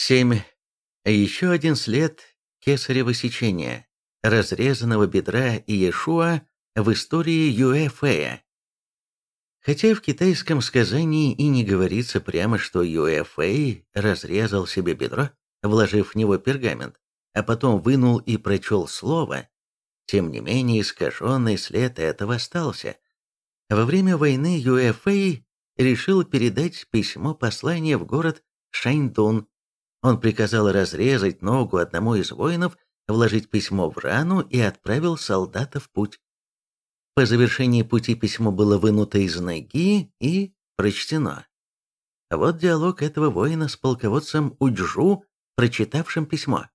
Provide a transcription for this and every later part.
7. Еще один след кесарево сечения, разрезанного бедра Иешуа в истории Юэфея. Хотя в китайском сказании и не говорится прямо, что Юэфэй разрезал себе бедро, вложив в него пергамент, а потом вынул и прочел слово, тем не менее искаженный след этого остался. Во время войны Юэфэй решил передать письмо послания в город Шаньдун. Он приказал разрезать ногу одному из воинов, вложить письмо в рану и отправил солдата в путь. По завершении пути письмо было вынуто из ноги и прочтено. Вот диалог этого воина с полководцем Уджу, прочитавшим письмо.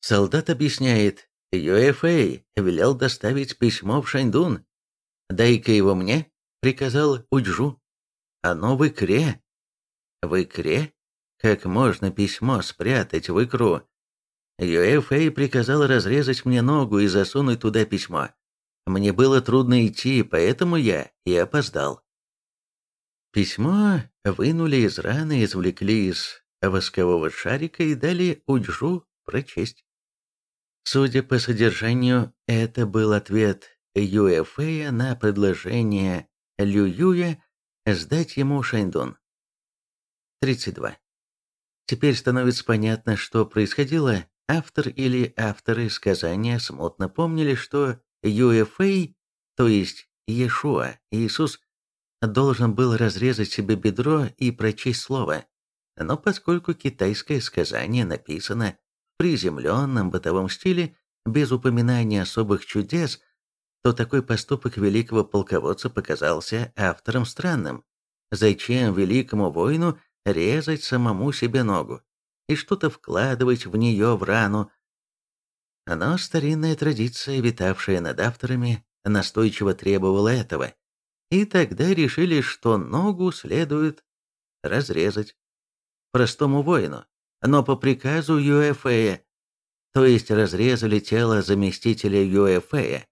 Солдат объясняет, Юэфэй велел доставить письмо в Шаньдун. «Дай-ка его мне», — приказал Уджу. «Оно в икре». «В икре? Как можно письмо спрятать в икру?» Юэфэй приказал разрезать мне ногу и засунуть туда письмо. Мне было трудно идти, поэтому я и опоздал. Письмо вынули из раны, извлекли из воскового шарика и дали Уджу прочесть. Судя по содержанию, это был ответ Юэфэя на предложение Лю Юя сдать ему Шаньдун. 32. Теперь становится понятно, что происходило. Автор или авторы сказания смутно помнили, что Юэфэй, то есть Иешуа, Иисус, должен был разрезать себе бедро и прочесть слово. Но поскольку китайское сказание написано в приземленном бытовом стиле, без упоминания особых чудес, то такой поступок великого полководца показался автором странным. Зачем великому воину резать самому себе ногу и что-то вкладывать в нее в рану? Но старинная традиция, витавшая над авторами, настойчиво требовала этого. И тогда решили, что ногу следует разрезать простому воину, но по приказу Юэфея, то есть разрезали тело заместителя Юэфея.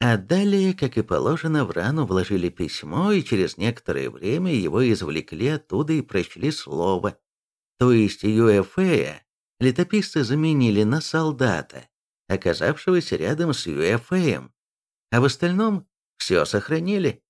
А далее, как и положено, в рану вложили письмо, и через некоторое время его извлекли оттуда и прочли слово. То есть Юэфея летописцы заменили на солдата, оказавшегося рядом с Юэфеем, а в остальном все сохранили.